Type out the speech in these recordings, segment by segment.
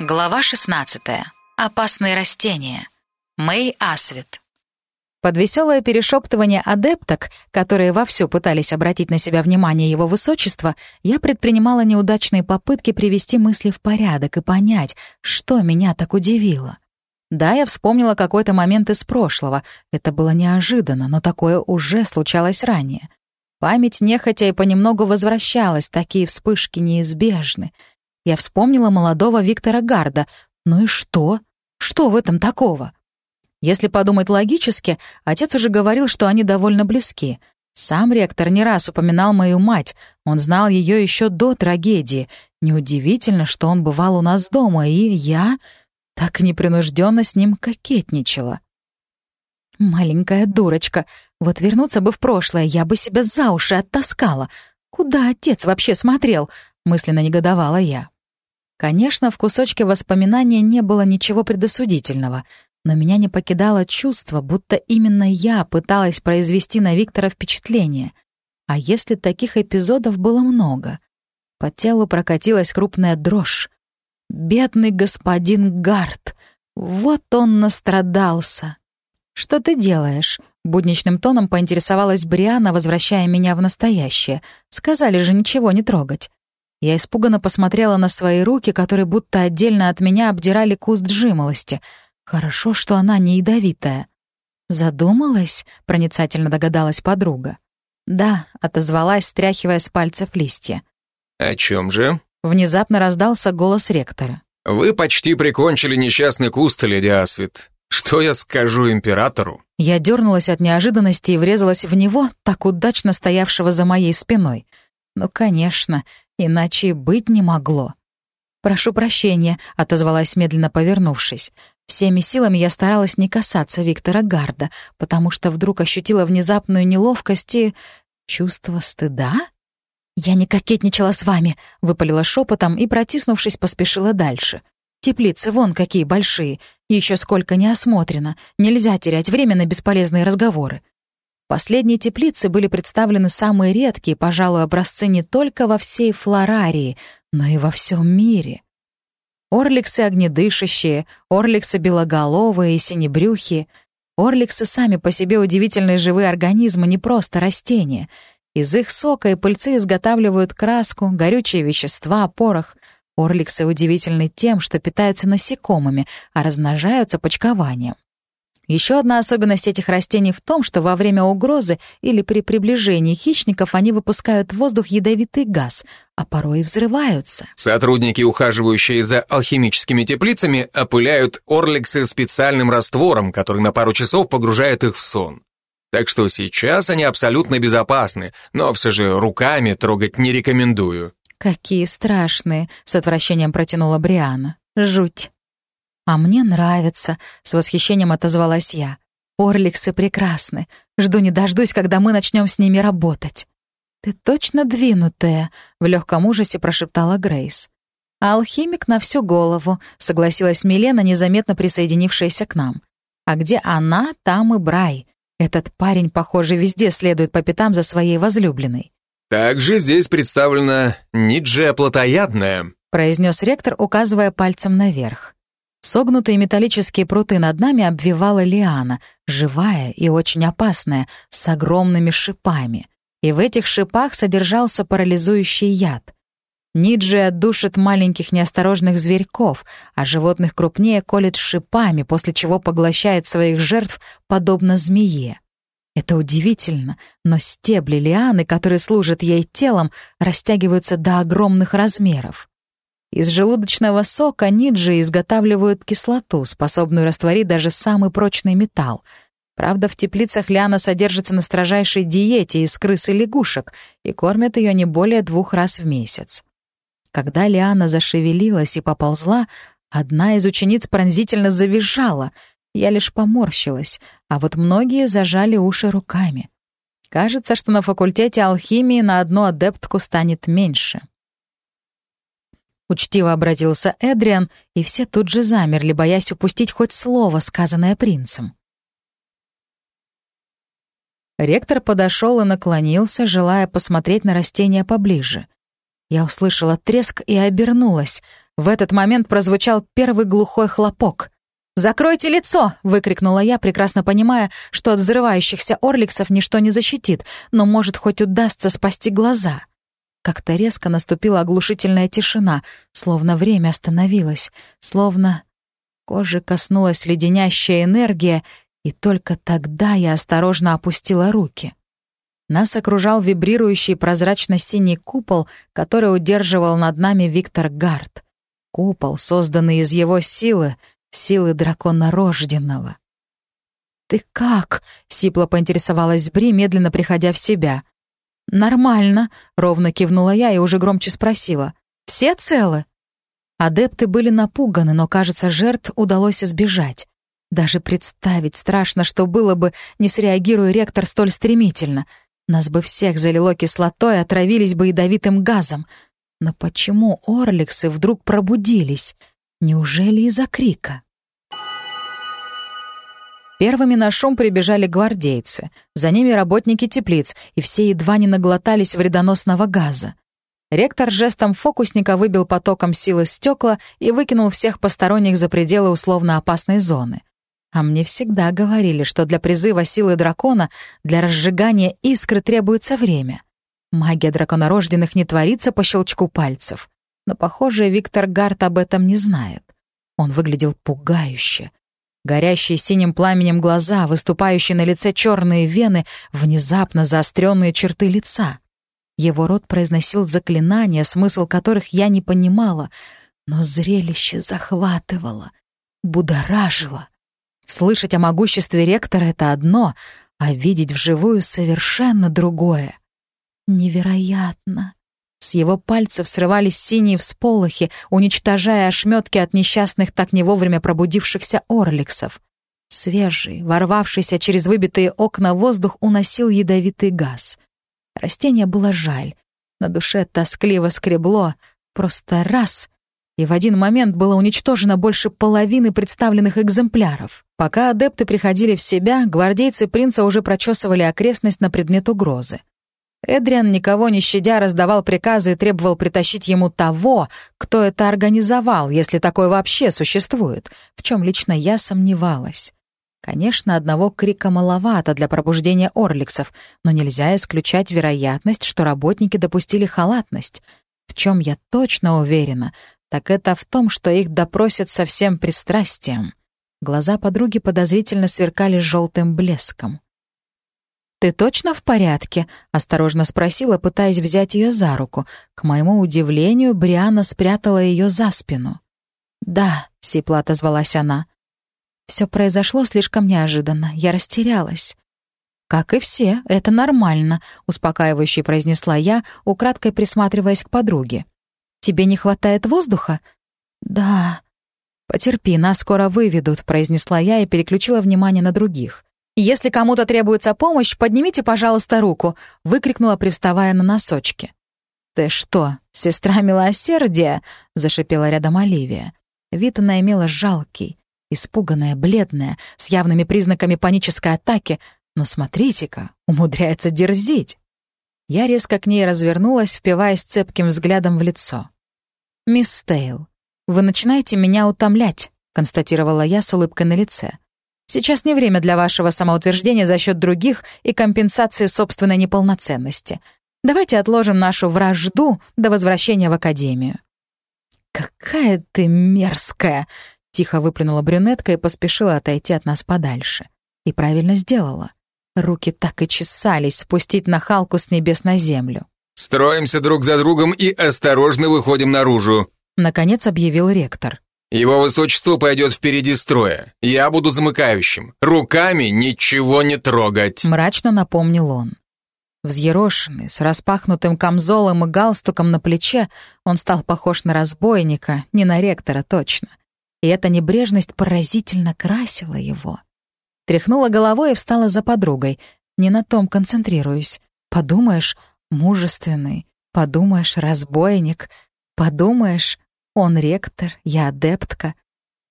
Глава 16. Опасные растения. Мэй Асвит. Под веселое перешептывание адепток, которые вовсю пытались обратить на себя внимание его высочества, я предпринимала неудачные попытки привести мысли в порядок и понять, что меня так удивило. Да, я вспомнила какой-то момент из прошлого. Это было неожиданно, но такое уже случалось ранее. Память нехотя и понемногу возвращалась, такие вспышки неизбежны — я вспомнила молодого Виктора Гарда. Ну и что? Что в этом такого? Если подумать логически, отец уже говорил, что они довольно близки. Сам ректор не раз упоминал мою мать. Он знал ее еще до трагедии. Неудивительно, что он бывал у нас дома, и я так непринужденно с ним кокетничала. Маленькая дурочка. Вот вернуться бы в прошлое, я бы себя за уши оттаскала. Куда отец вообще смотрел? Мысленно негодовала я. Конечно, в кусочке воспоминания не было ничего предосудительного, но меня не покидало чувство, будто именно я пыталась произвести на Виктора впечатление. А если таких эпизодов было много? По телу прокатилась крупная дрожь. «Бедный господин Гарт! Вот он настрадался!» «Что ты делаешь?» — будничным тоном поинтересовалась Бриана, возвращая меня в настоящее. «Сказали же ничего не трогать». Я испуганно посмотрела на свои руки, которые будто отдельно от меня обдирали куст жимолости. Хорошо, что она не ядовитая. «Задумалась?» — проницательно догадалась подруга. «Да», — отозвалась, стряхивая с пальцев листья. «О чем же?» — внезапно раздался голос ректора. «Вы почти прикончили несчастный куст, леди Асвит. Что я скажу императору?» Я дернулась от неожиданности и врезалась в него, так удачно стоявшего за моей спиной. Ну, конечно, Иначе быть не могло. «Прошу прощения», — отозвалась медленно повернувшись. Всеми силами я старалась не касаться Виктора Гарда, потому что вдруг ощутила внезапную неловкость и... чувство стыда? «Я не кокетничала с вами», — выпалила шепотом и, протиснувшись, поспешила дальше. «Теплицы вон какие большие, еще сколько не осмотрено. Нельзя терять время на бесполезные разговоры последней теплице были представлены самые редкие, пожалуй, образцы не только во всей Флорарии, но и во всем мире. Орликсы огнедышащие, орликсы белоголовые и синебрюхие. Орликсы сами по себе удивительные живые организмы, не просто растения. Из их сока и пыльцы изготавливают краску, горючие вещества, порох. Орликсы удивительны тем, что питаются насекомыми, а размножаются почкованием. Еще одна особенность этих растений в том, что во время угрозы или при приближении хищников они выпускают в воздух ядовитый газ, а порой и взрываются. Сотрудники, ухаживающие за алхимическими теплицами, опыляют орликсы специальным раствором, который на пару часов погружает их в сон. Так что сейчас они абсолютно безопасны, но все же руками трогать не рекомендую. «Какие страшные!» — с отвращением протянула Бриана. «Жуть!» «А мне нравится», — с восхищением отозвалась я. «Орликсы прекрасны. Жду не дождусь, когда мы начнем с ними работать». «Ты точно двинутая», — в легком ужасе прошептала Грейс. «Алхимик на всю голову», — согласилась Милена, незаметно присоединившаяся к нам. «А где она, там и Брай. Этот парень, похоже, везде следует по пятам за своей возлюбленной». «Также здесь представлена Ниджия плотоядная», — произнес ректор, указывая пальцем наверх. Согнутые металлические пруты над нами обвивала лиана, живая и очень опасная, с огромными шипами. И в этих шипах содержался парализующий яд. Ниджи отдушит маленьких неосторожных зверьков, а животных крупнее колет шипами, после чего поглощает своих жертв, подобно змее. Это удивительно, но стебли лианы, которые служат ей телом, растягиваются до огромных размеров. Из желудочного сока ниджи изготавливают кислоту, способную растворить даже самый прочный металл. Правда, в теплицах Лиана содержится на строжайшей диете из крыс и лягушек и кормят ее не более двух раз в месяц. Когда Лиана зашевелилась и поползла, одна из учениц пронзительно завизжала. Я лишь поморщилась, а вот многие зажали уши руками. Кажется, что на факультете алхимии на одну адептку станет меньше. Учтиво обратился Эдриан, и все тут же замерли, боясь упустить хоть слово, сказанное принцем. Ректор подошел и наклонился, желая посмотреть на растения поближе. Я услышала треск и обернулась. В этот момент прозвучал первый глухой хлопок. «Закройте лицо!» — выкрикнула я, прекрасно понимая, что от взрывающихся орликсов ничто не защитит, но, может, хоть удастся спасти глаза. Как-то резко наступила оглушительная тишина, словно время остановилось, словно кожи коснулась леденящая энергия, и только тогда я осторожно опустила руки. Нас окружал вибрирующий прозрачно-синий купол, который удерживал над нами Виктор Гард. Купол, созданный из его силы, силы дракона рожденного. «Ты как?» — сипло поинтересовалась Бри, медленно приходя в себя. «Нормально», — ровно кивнула я и уже громче спросила. «Все целы?» Адепты были напуганы, но, кажется, жертв удалось избежать. Даже представить страшно, что было бы, не среагируя ректор столь стремительно. Нас бы всех залило кислотой, отравились бы ядовитым газом. Но почему орликсы вдруг пробудились? Неужели из-за крика? Первыми на шум прибежали гвардейцы. За ними работники теплиц, и все едва не наглотались вредоносного газа. Ректор жестом фокусника выбил потоком силы стекла и выкинул всех посторонних за пределы условно опасной зоны. А мне всегда говорили, что для призыва силы дракона, для разжигания искры требуется время. Магия драконорожденных не творится по щелчку пальцев. Но, похоже, Виктор Гарт об этом не знает. Он выглядел пугающе. Горящие синим пламенем глаза, выступающие на лице черные вены, внезапно заостренные черты лица. Его рот произносил заклинания, смысл которых я не понимала, но зрелище захватывало, будоражило. Слышать о могуществе ректора — это одно, а видеть вживую совершенно другое. Невероятно. С его пальцев срывались синие всполохи, уничтожая ошметки от несчастных так не вовремя пробудившихся орликсов. Свежий, ворвавшийся через выбитые окна воздух уносил ядовитый газ. Растение было жаль. На душе тоскливо скребло. Просто раз — и в один момент было уничтожено больше половины представленных экземпляров. Пока адепты приходили в себя, гвардейцы принца уже прочесывали окрестность на предмет угрозы. Эдриан, никого не щадя, раздавал приказы и требовал притащить ему того, кто это организовал, если такое вообще существует, в чем лично я сомневалась. Конечно, одного крика маловато для пробуждения орликсов, но нельзя исключать вероятность, что работники допустили халатность. В чем я точно уверена, так это в том, что их допросят со всем пристрастием. Глаза подруги подозрительно сверкали желтым блеском. «Ты точно в порядке?» — осторожно спросила, пытаясь взять ее за руку. К моему удивлению, Бриана спрятала ее за спину. «Да», — сипло отозвалась она. Все произошло слишком неожиданно. Я растерялась. «Как и все, это нормально», — успокаивающе произнесла я, украдкой присматриваясь к подруге. Тебе не хватает воздуха?» «Да». «Потерпи, нас скоро выведут», — произнесла я и переключила внимание на других. «Если кому-то требуется помощь, поднимите, пожалуйста, руку», — выкрикнула, привставая на носочки. «Ты что, сестра милосердия?» — зашипела рядом Оливия. Вид она имела жалкий, испуганная, бледная, с явными признаками панической атаки, но смотрите-ка, умудряется дерзить. Я резко к ней развернулась, впиваясь цепким взглядом в лицо. «Мисс Стейл, вы начинаете меня утомлять», — констатировала я с улыбкой на лице. «Сейчас не время для вашего самоутверждения за счет других и компенсации собственной неполноценности. Давайте отложим нашу вражду до возвращения в Академию». «Какая ты мерзкая!» — тихо выплюнула брюнетка и поспешила отойти от нас подальше. И правильно сделала. Руки так и чесались спустить нахалку с небес на землю. «Строимся друг за другом и осторожно выходим наружу», — наконец объявил ректор. «Его высочество пойдет впереди строя. Я буду замыкающим. Руками ничего не трогать», — мрачно напомнил он. Взъерошенный, с распахнутым камзолом и галстуком на плече, он стал похож на разбойника, не на ректора точно. И эта небрежность поразительно красила его. Тряхнула головой и встала за подругой. Не на том концентрируюсь. Подумаешь, мужественный. Подумаешь, разбойник. Подумаешь, он ректор, я адептка.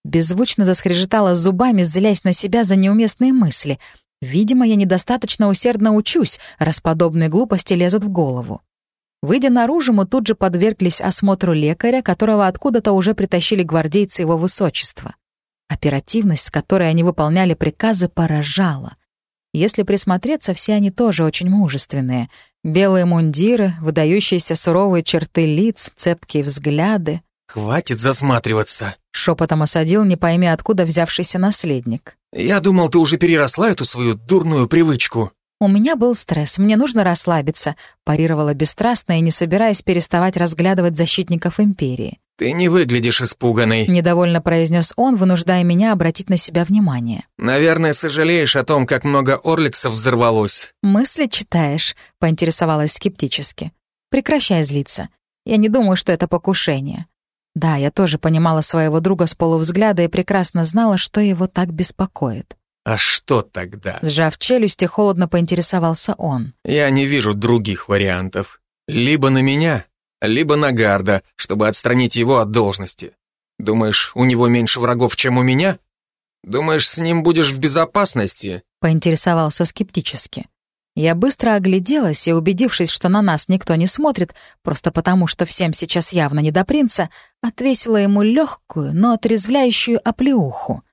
Беззвучно заскрежетала зубами, злясь на себя за неуместные мысли. Видимо, я недостаточно усердно учусь, раз подобные глупости лезут в голову. Выйдя наружу, мы тут же подверглись осмотру лекаря, которого откуда-то уже притащили гвардейцы его высочества. Оперативность, с которой они выполняли приказы, поражала. Если присмотреться, все они тоже очень мужественные. Белые мундиры, выдающиеся суровые черты лиц, цепкие взгляды. «Хватит засматриваться», — шепотом осадил, не пойми откуда взявшийся наследник. «Я думал, ты уже переросла эту свою дурную привычку». «У меня был стресс, мне нужно расслабиться», — парировала бесстрастно и не собираясь переставать разглядывать защитников Империи. «Ты не выглядишь испуганной», — недовольно произнес он, вынуждая меня обратить на себя внимание. «Наверное, сожалеешь о том, как много орликсов взорвалось». «Мысли читаешь?» — поинтересовалась скептически. «Прекращай злиться. Я не думаю, что это покушение». Да, я тоже понимала своего друга с полувзгляда и прекрасно знала, что его так беспокоит. «А что тогда?» Сжав челюсти, холодно поинтересовался он. «Я не вижу других вариантов. Либо на меня, либо на Гарда, чтобы отстранить его от должности. Думаешь, у него меньше врагов, чем у меня? Думаешь, с ним будешь в безопасности?» Поинтересовался скептически. Я быстро огляделась и, убедившись, что на нас никто не смотрит, просто потому, что всем сейчас явно не до принца, отвесила ему легкую, но отрезвляющую оплеуху.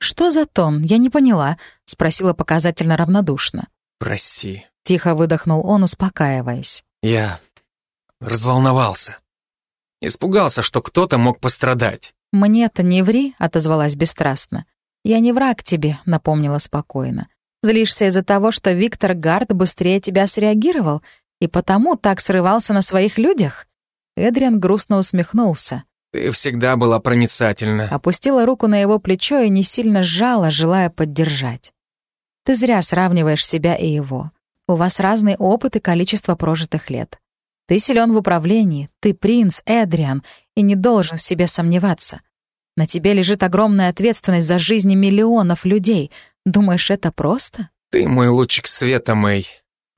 «Что за тон? Я не поняла», — спросила показательно равнодушно. «Прости», — тихо выдохнул он, успокаиваясь. «Я разволновался. Испугался, что кто-то мог пострадать. «Мне-то не ври», — отозвалась бесстрастно. «Я не враг тебе», — напомнила спокойно. «Злишься из-за того, что Виктор Гард быстрее тебя среагировал и потому так срывался на своих людях?» Эдриан грустно усмехнулся. «Ты всегда была проницательна». Опустила руку на его плечо и не сильно сжала, желая поддержать. «Ты зря сравниваешь себя и его. У вас разный опыт и количество прожитых лет. Ты силен в управлении, ты принц, Эдриан, и не должен в себе сомневаться. На тебе лежит огромная ответственность за жизни миллионов людей. Думаешь, это просто? Ты мой лучик света, Мэй.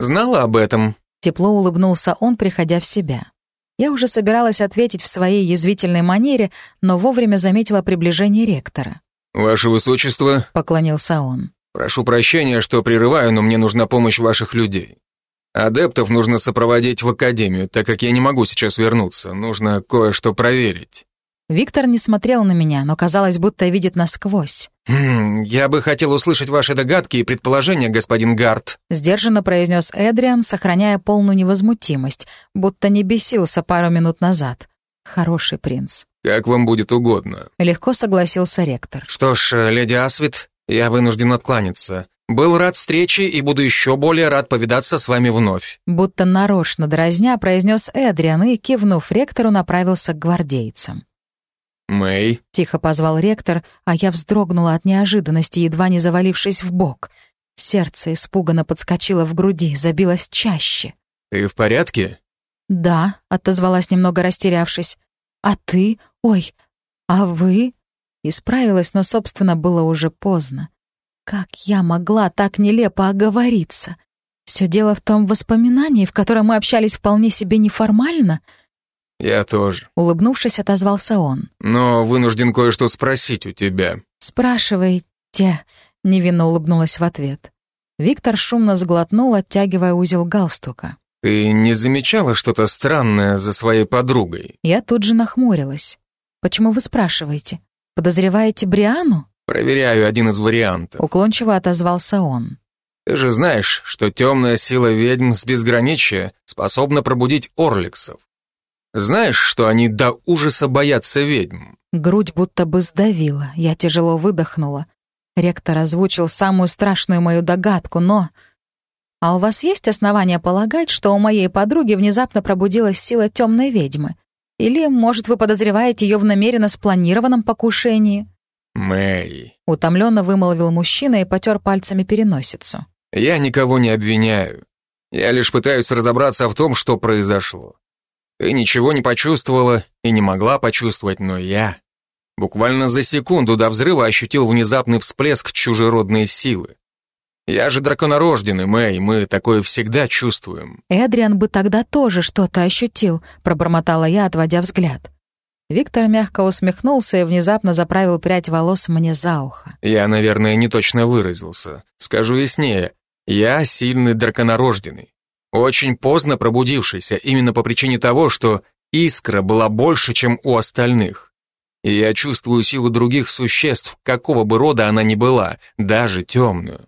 Знала об этом? Тепло улыбнулся он, приходя в себя. Я уже собиралась ответить в своей язвительной манере, но вовремя заметила приближение ректора. «Ваше высочество», — поклонился он. «Прошу прощения, что прерываю, но мне нужна помощь ваших людей. Адептов нужно сопроводить в академию, так как я не могу сейчас вернуться. Нужно кое-что проверить. Виктор не смотрел на меня, но казалось, будто видит насквозь. «Хм, я бы хотел услышать ваши догадки и предположения, господин Гарт», сдержанно произнес Эдриан, сохраняя полную невозмутимость, будто не бесился пару минут назад. Хороший принц. «Как вам будет угодно», — легко согласился ректор. «Что ж, леди Асвит, я вынужден откланяться. Был рад встрече и буду еще более рад повидаться с вами вновь». Будто нарочно дразня произнес Эдриан и, кивнув ректору, направился к гвардейцам. «Мэй», — тихо позвал ректор, а я вздрогнула от неожиданности, едва не завалившись в бок. Сердце испуганно подскочило в груди, забилось чаще. «Ты в порядке?» «Да», — отозвалась немного растерявшись. «А ты? Ой, а вы?» Исправилась, но, собственно, было уже поздно. Как я могла так нелепо оговориться? Все дело в том воспоминании, в котором мы общались вполне себе неформально. Я тоже. Улыбнувшись, отозвался он. Но вынужден кое-что спросить у тебя. Спрашивайте. Невинно улыбнулась в ответ. Виктор шумно сглотнул, оттягивая узел галстука. «Ты не замечала что-то странное за своей подругой?» Я тут же нахмурилась. «Почему вы спрашиваете? Подозреваете Бриану?» Проверяю один из вариантов. Уклончиво отозвался он. Ты же знаешь, что темная сила ведьм с безграничия способна пробудить орликсов. Знаешь, что они до ужаса боятся ведьм? Грудь будто бы сдавила, я тяжело выдохнула. Ректор озвучил самую страшную мою догадку, но... А у вас есть основания полагать, что у моей подруги внезапно пробудилась сила темной ведьмы? Или, может, вы подозреваете ее в намеренно спланированном покушении? «Мэй», — утомленно вымолвил мужчина и потер пальцами переносицу. «Я никого не обвиняю. Я лишь пытаюсь разобраться в том, что произошло. Ты ничего не почувствовала и не могла почувствовать, но я буквально за секунду до взрыва ощутил внезапный всплеск чужеродной силы. Я же драконорожденный, Мэй, мы такое всегда чувствуем». «Эдриан бы тогда тоже что-то ощутил», — пробормотала я, отводя взгляд. Виктор мягко усмехнулся и внезапно заправил прядь волос мне за ухо. «Я, наверное, не точно выразился. Скажу яснее. Я сильный драконорожденный. Очень поздно пробудившийся, именно по причине того, что искра была больше, чем у остальных. И я чувствую силу других существ, какого бы рода она ни была, даже темную.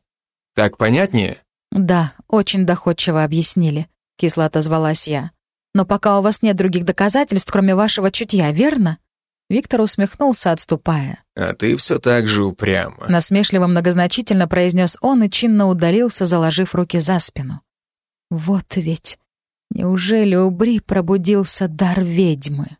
Так понятнее? Да, очень доходчиво объяснили, кисло отозвалась я. Но пока у вас нет других доказательств, кроме вашего чутья, верно? Виктор усмехнулся, отступая. «А ты все так же упрямо». Насмешливо многозначительно произнес он и чинно удалился, заложив руки за спину. Вот ведь. Неужели у Бри пробудился дар ведьмы?